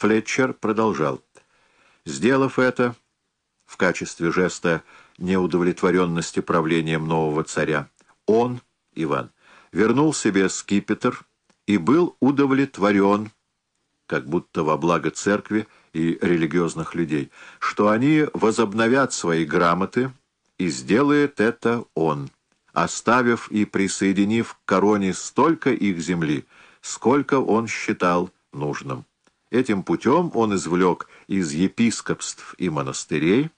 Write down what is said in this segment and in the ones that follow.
Флетчер продолжал. Сделав это, в качестве жеста неудовлетворенности правлением нового царя, он, Иван, вернул себе скипетр и был удовлетворен, как будто во благо церкви и религиозных людей, что они возобновят свои грамоты, и сделает это он, оставив и присоединив к короне столько их земли, сколько он считал нужным. Этим путем он извлек из епископств и монастырей,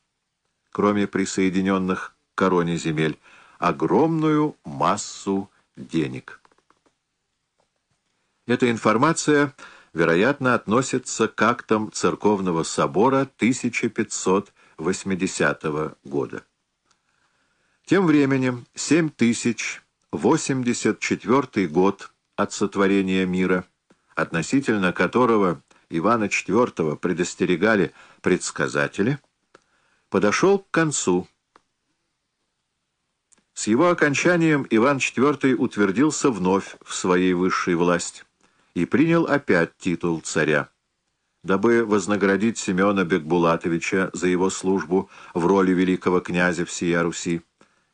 кроме присоединенных к короне земель, огромную массу денег. Эта информация, вероятно, относится к актам Церковного собора 1580 года. Тем временем 7084 год от сотворения мира, относительно которого Ивана IV предостерегали предсказатели, подошел к концу. С его окончанием Иван IV утвердился вновь в своей высшей власти и принял опять титул царя. Дабы вознаградить Семена Бекбулатовича за его службу в роли великого князя всея Руси,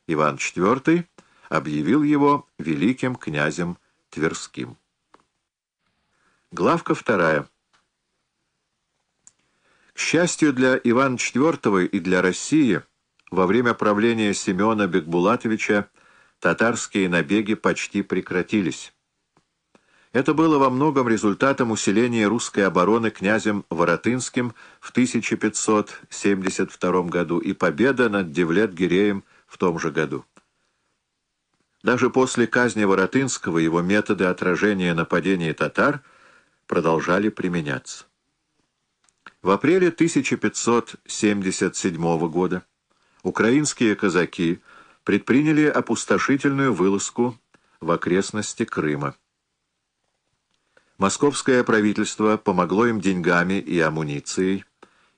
Иван IV объявил его великим князем Тверским. Главка вторая. Счастью для Ивана IV и для России, во время правления Семена Бекбулатовича татарские набеги почти прекратились. Это было во многом результатом усиления русской обороны князем Воротынским в 1572 году и победа над Девлет-Гиреем в том же году. Даже после казни Воротынского его методы отражения нападений татар продолжали применяться. В апреле 1577 года украинские казаки предприняли опустошительную вылазку в окрестности Крыма. Московское правительство помогло им деньгами и амуницией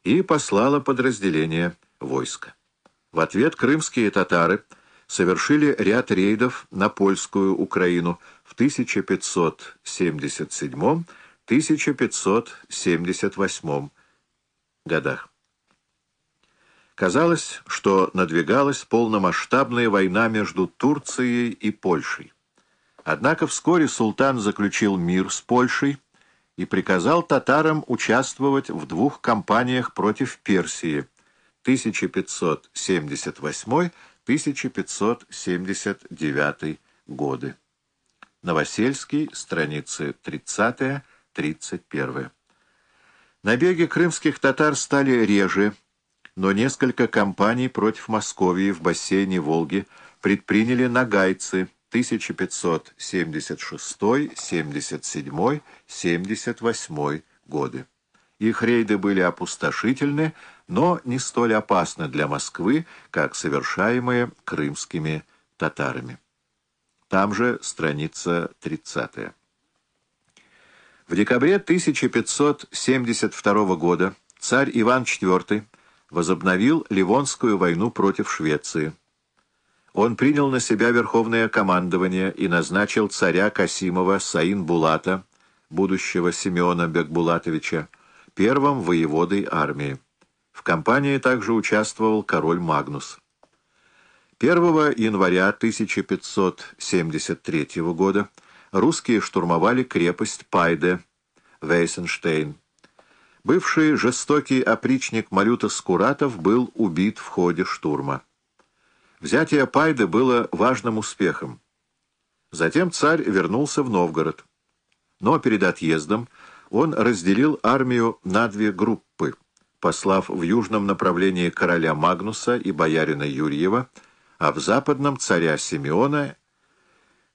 и послало подразделение войска. В ответ крымские татары совершили ряд рейдов на польскую Украину в 1577-1578 годах. Казалось, что надвигалась полномасштабная война между Турцией и Польшей. Однако вскоре султан заключил мир с Польшей и приказал татарам участвовать в двух кампаниях против Персии 1578-1579 годы. Новосельский, страницы 30-31. Набеги крымских татар стали реже, но несколько кампаний против Московии в бассейне Волги предприняли нагайцы 1576, 77, 78 годы. Их рейды были опустошительны, но не столь опасны для Москвы, как совершаемые крымскими татарами. Там же страница 30. В декабре 1572 года царь Иван IV возобновил Ливонскую войну против Швеции. Он принял на себя верховное командование и назначил царя Касимова Саин-Булата, будущего Симеона Бекбулатовича, первым воеводой армии. В кампании также участвовал король Магнус. 1 января 1573 года русские штурмовали крепость Пайде, Вейсенштейн. Бывший жестокий опричник Малюта Скуратов был убит в ходе штурма. Взятие Пайде было важным успехом. Затем царь вернулся в Новгород. Но перед отъездом он разделил армию на две группы, послав в южном направлении короля Магнуса и боярина Юрьева, а в западном царя Симеона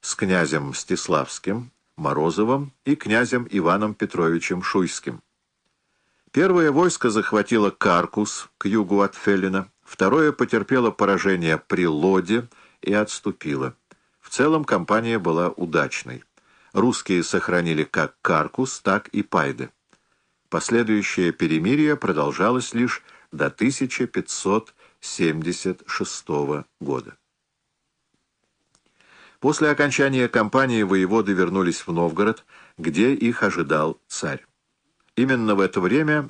с князем Мстиславским, Морозовым и князем Иваном Петровичем Шуйским. Первое войско захватило Каркус к югу от Феллина, второе потерпело поражение при Лоде и отступило. В целом кампания была удачной. Русские сохранили как Каркус, так и Пайде. Последующее перемирие продолжалось лишь до 1576 года. После окончания кампании воеводы вернулись в Новгород, где их ожидал царь. Именно в это время